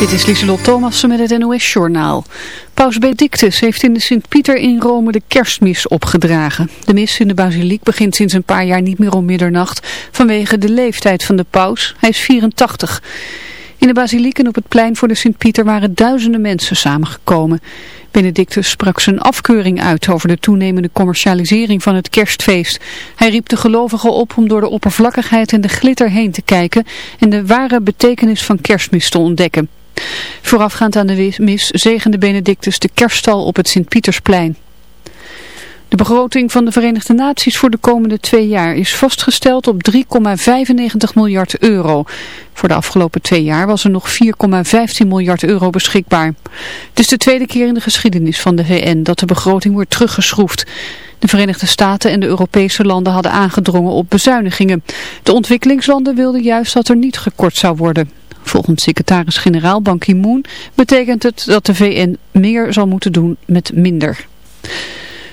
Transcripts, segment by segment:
Dit is Lieselot Thomassen met het NOS-journaal. Paus Benedictus heeft in de Sint-Pieter in Rome de kerstmis opgedragen. De mis in de basiliek begint sinds een paar jaar niet meer om middernacht vanwege de leeftijd van de paus. Hij is 84. In de basiliek en op het plein voor de Sint-Pieter waren duizenden mensen samengekomen. Benedictus sprak zijn afkeuring uit over de toenemende commercialisering van het kerstfeest. Hij riep de gelovigen op om door de oppervlakkigheid en de glitter heen te kijken en de ware betekenis van kerstmis te ontdekken. Voorafgaand aan de mis zegende Benedictus de kerststal op het Sint-Pietersplein. De begroting van de Verenigde Naties voor de komende twee jaar is vastgesteld op 3,95 miljard euro. Voor de afgelopen twee jaar was er nog 4,15 miljard euro beschikbaar. Het is de tweede keer in de geschiedenis van de VN dat de begroting wordt teruggeschroefd. De Verenigde Staten en de Europese landen hadden aangedrongen op bezuinigingen. De ontwikkelingslanden wilden juist dat er niet gekort zou worden. Volgens secretaris-generaal Ban Ki-moon betekent het dat de VN meer zal moeten doen met minder.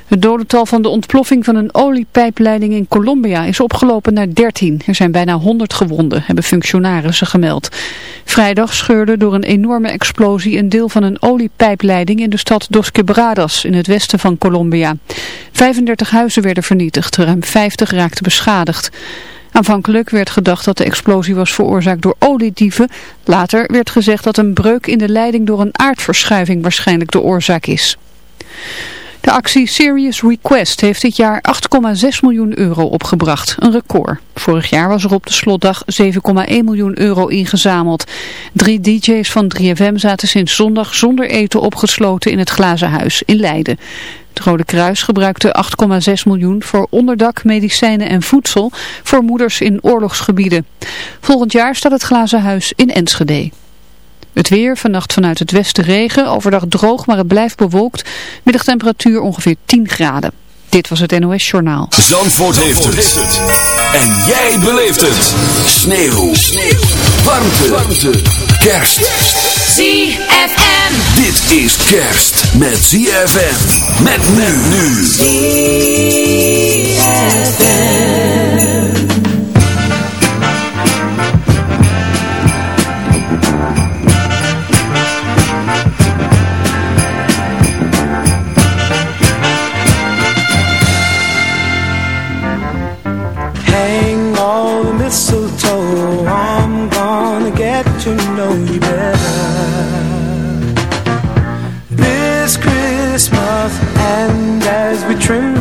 Het dodental van de ontploffing van een oliepijpleiding in Colombia is opgelopen naar 13. Er zijn bijna 100 gewonden, hebben functionarissen gemeld. Vrijdag scheurde door een enorme explosie een deel van een oliepijpleiding in de stad Dos Quebradas in het westen van Colombia. 35 huizen werden vernietigd, ruim 50 raakten beschadigd. Aanvankelijk werd gedacht dat de explosie was veroorzaakt door oliedieven. Later werd gezegd dat een breuk in de leiding door een aardverschuiving waarschijnlijk de oorzaak is. De actie Serious Request heeft dit jaar 8,6 miljoen euro opgebracht, een record. Vorig jaar was er op de slotdag 7,1 miljoen euro ingezameld. Drie DJ's van 3FM zaten sinds zondag zonder eten opgesloten in het Glazen Huis in Leiden. Het Rode Kruis gebruikte 8,6 miljoen voor onderdak, medicijnen en voedsel voor moeders in oorlogsgebieden. Volgend jaar staat het Glazen Huis in Enschede. Het weer, vannacht vanuit het westen regen, overdag droog, maar het blijft bewolkt. Middagtemperatuur ongeveer 10 graden. Dit was het NOS Journaal. Zandvoort, heeft, het. En jij beleeft het. Sneeuw. Sneeuw. Warmte. Warmte. Kerst. ZFM. Dit is kerst met ZFM. Met men nu. ZFM.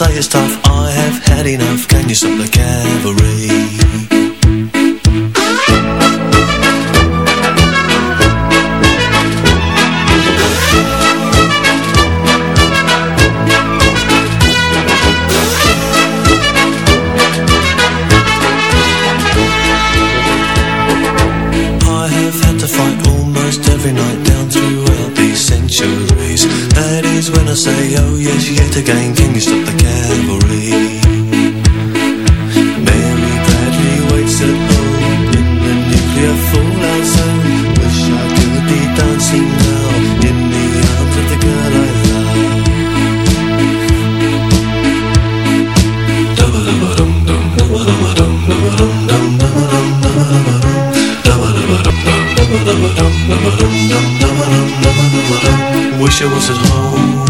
All your stuff. Wish I was at home.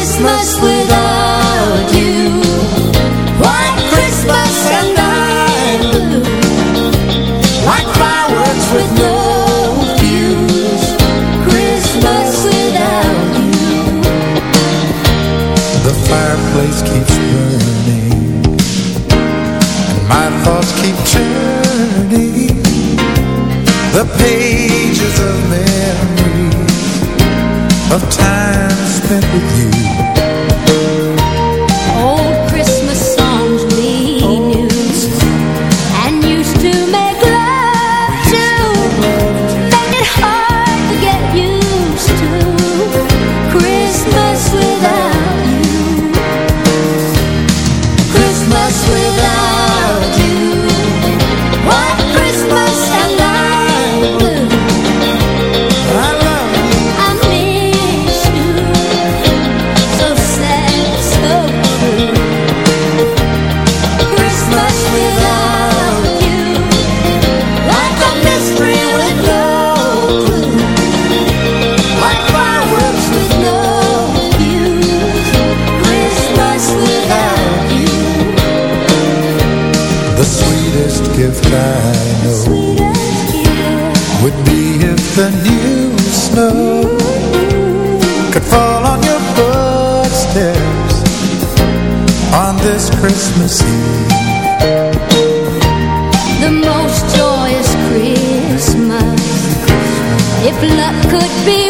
Christmas without you. White Christmas and I'm blue Like fireworks with no fuse. Christmas without you. The fireplace keeps burning. And my thoughts keep turning. The pages of memories Of time spent with you luck could be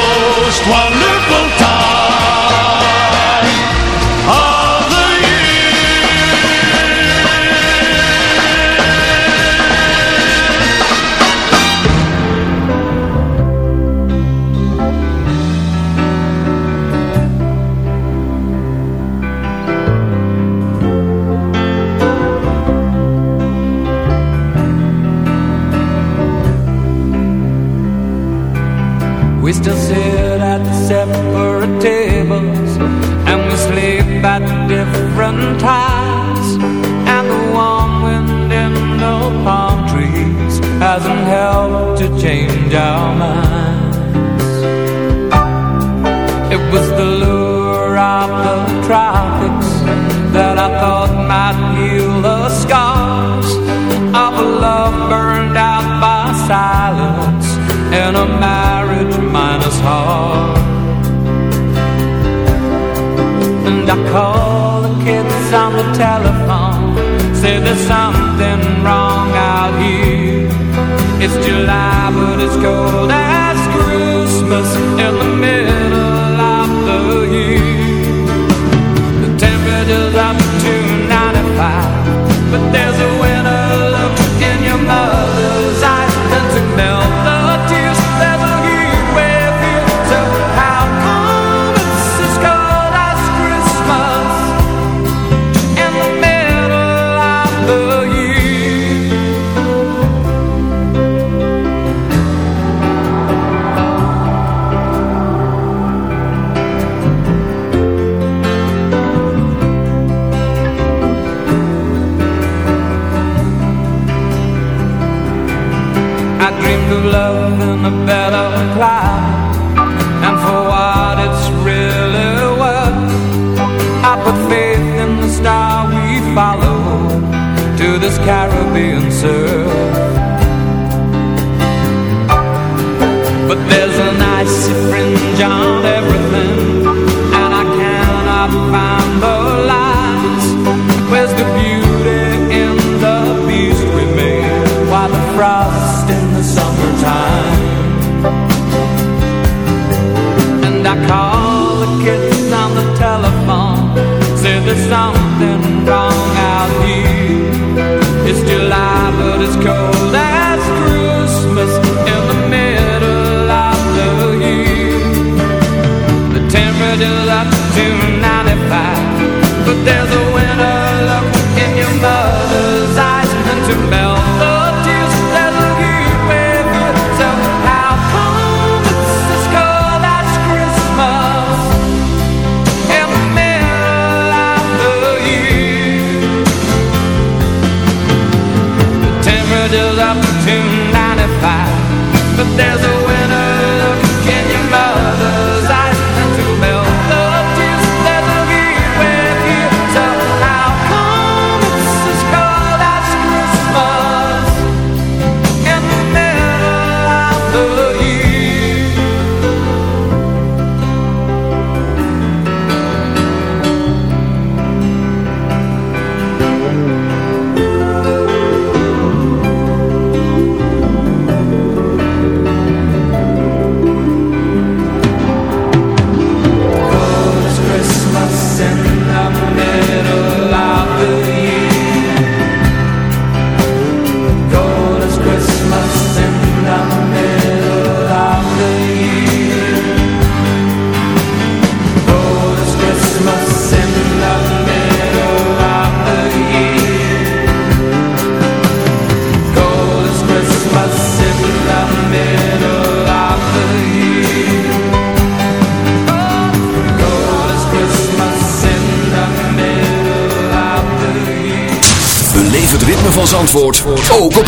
lie, but it's cold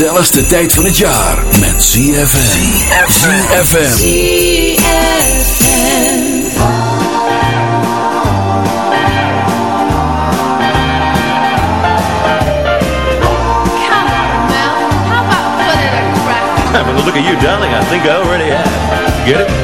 gezelligste tijd van het jaar met ZFM. ZFM. Have a look at you, darling. I think I already have. Get it?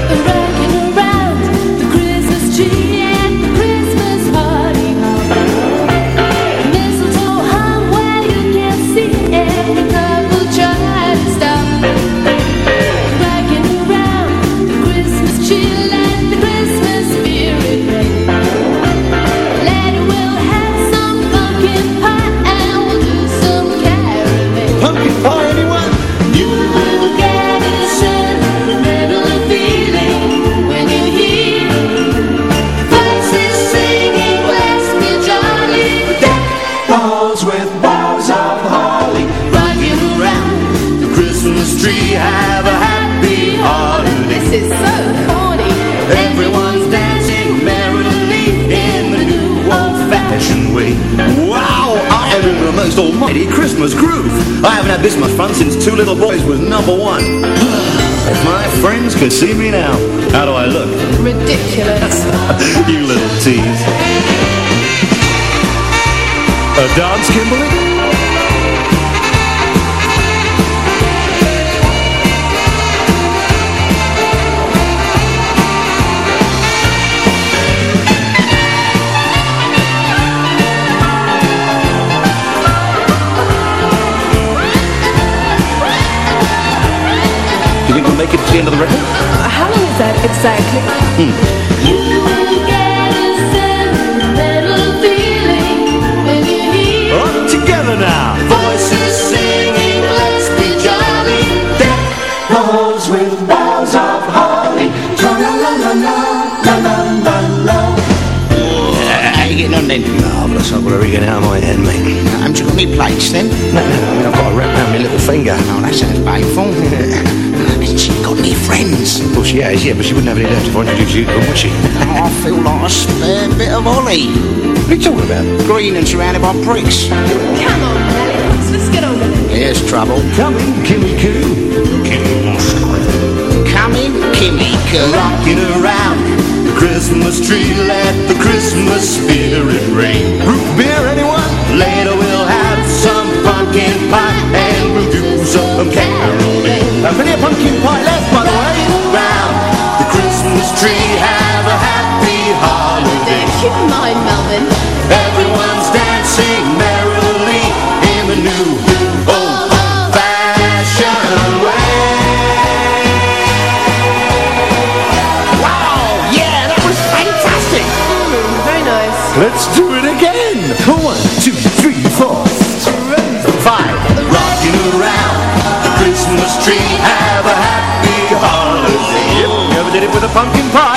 Dance, Kimberly? Do you think we'll make it to the end of the record? How long is that exactly? You wouldn't have any I you to her, would she? I feel like a spare bit of Ollie. What are you talking about? Green and surrounded by bricks. Come on, Alex. Let's get on with it. Here's trouble. Come Kimmy Coo. Come in, Kimmy Coo. Rocking around the Christmas tree, let the Christmas spirit reign. Root beer, anyone? Later we'll have some pumpkin pie and we'll do some caroling. Now, plenty of pumpkin pie tree, have a happy holiday. Keep in mind, Melvin. Everyone's dancing did it with a pumpkin pie?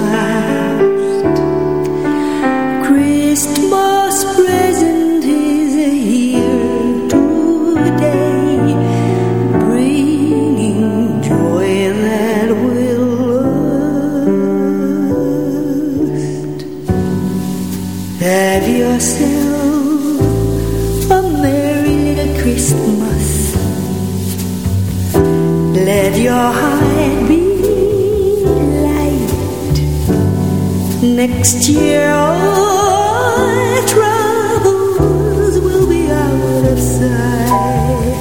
Is Next year, all troubles will be out of sight.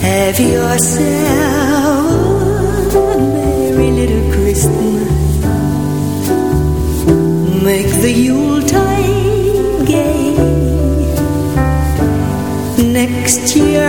Have yourself a merry little Christmas. Make the Yuletide gay. Next year,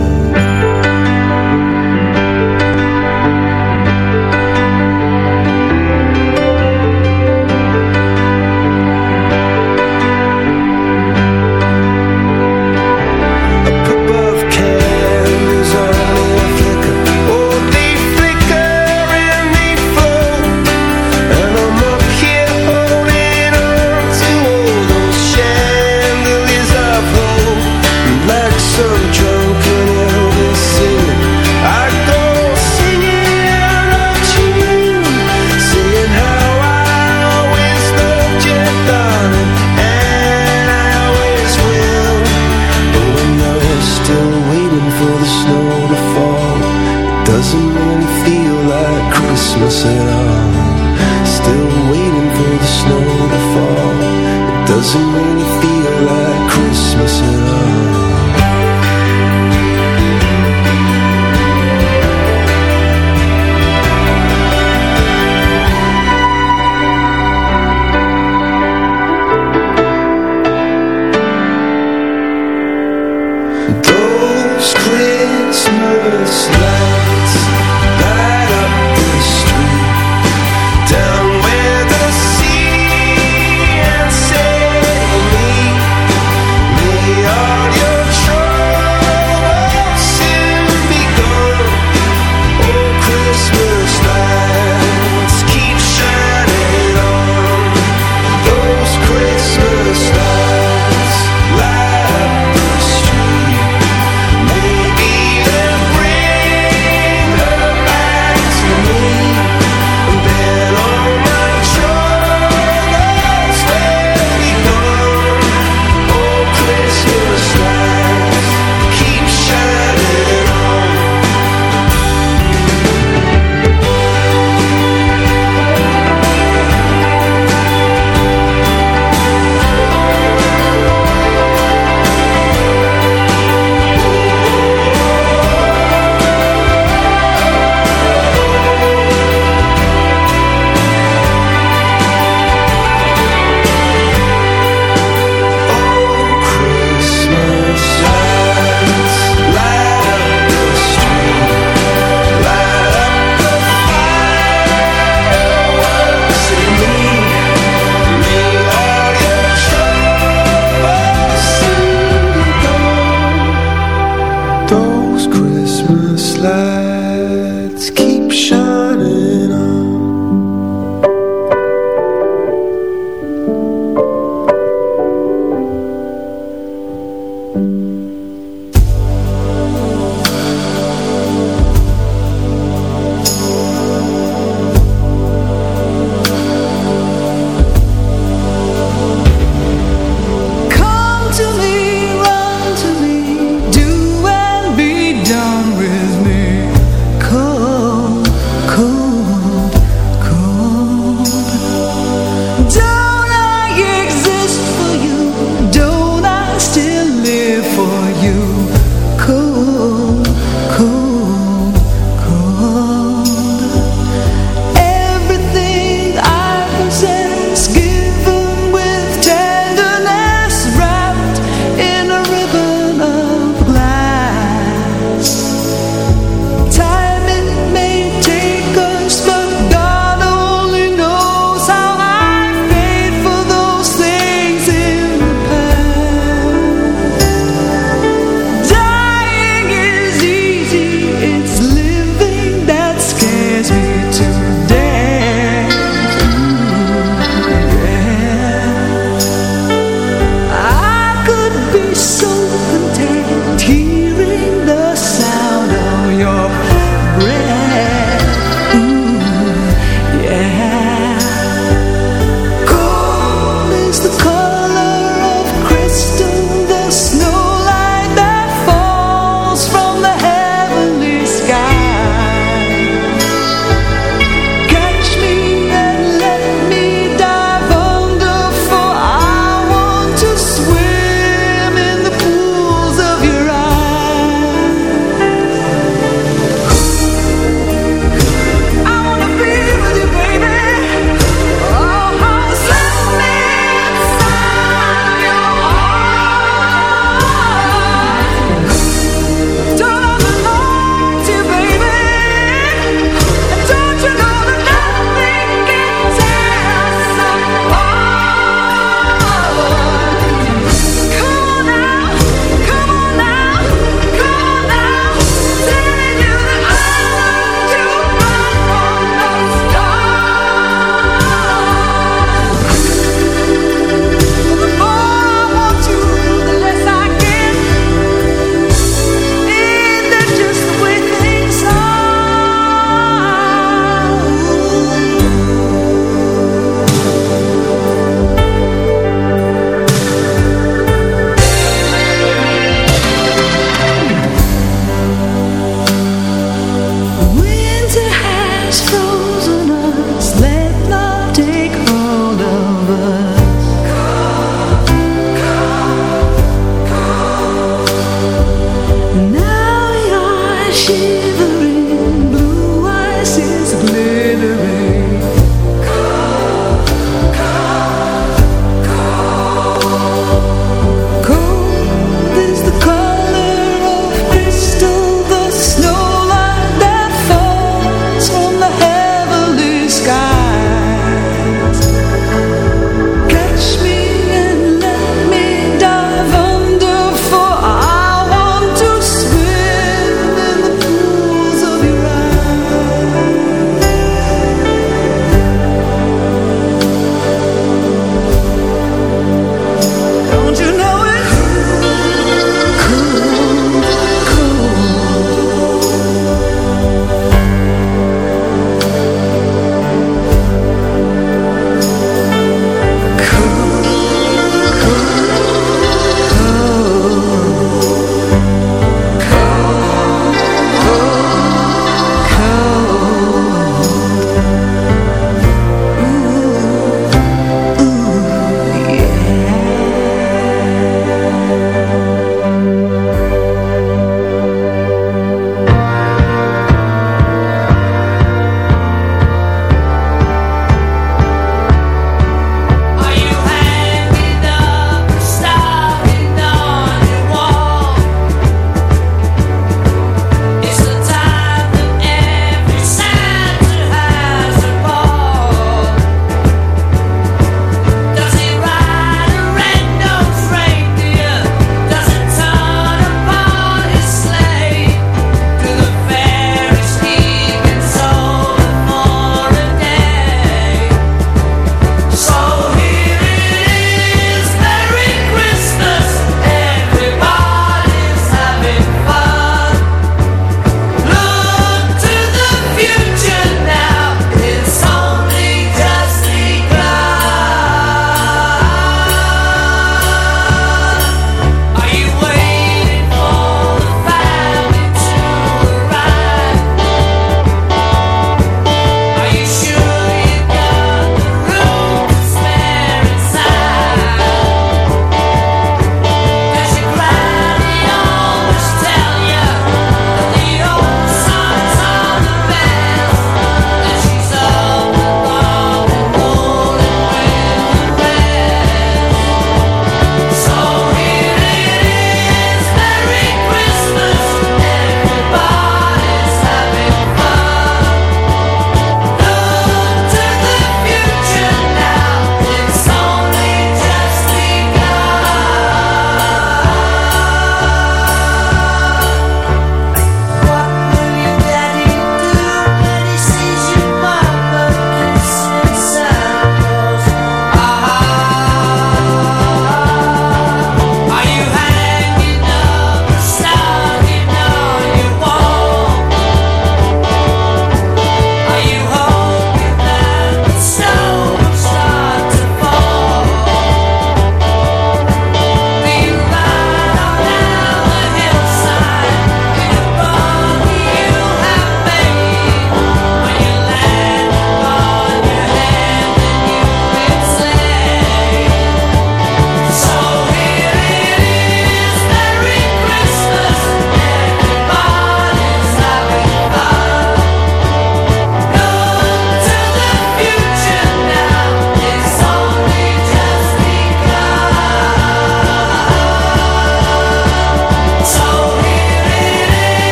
Those Christmas lights.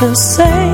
the same.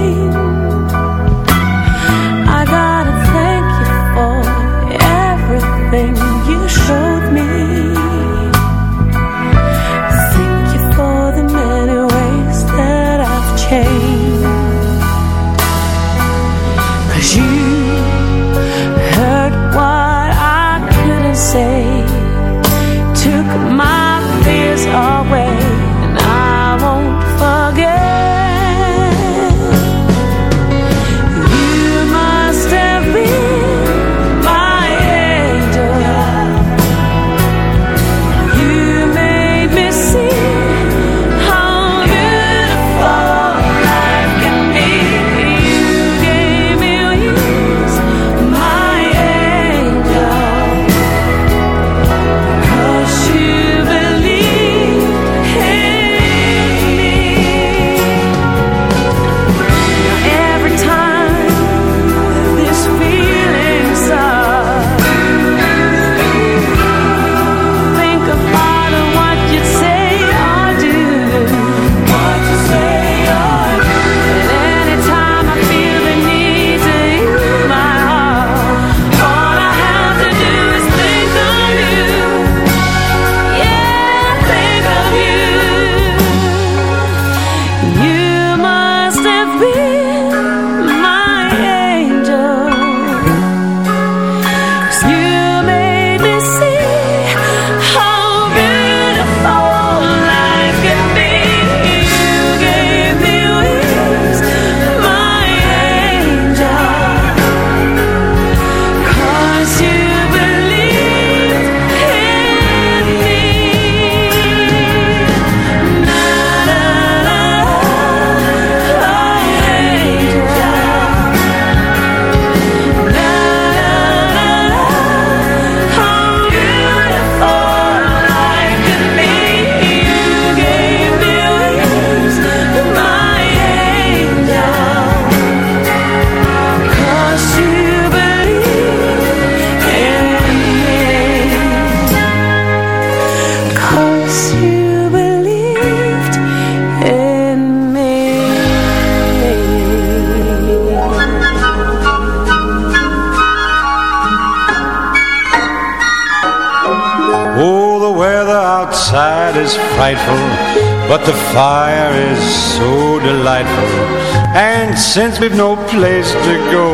since we've no place to go.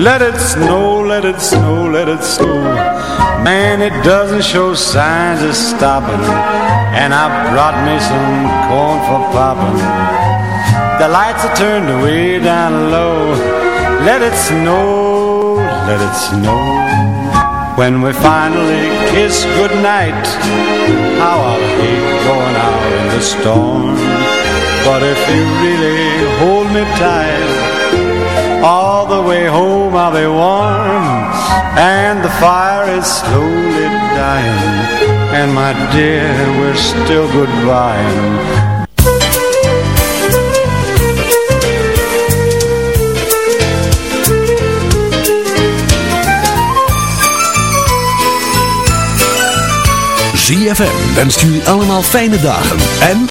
Let it snow, let it snow, let it snow. Man, it doesn't show signs of stopping. And I brought me some corn for popping. The lights are turned way down low. Let it snow, let it snow. When we finally kiss goodnight, how I'll hate going out in the storm. But if you really hold me tight All the way home I'll be warm And the fire is slowly dying And my dear, we're still goodbye. ZFM wenst jullie allemaal fijne dagen en...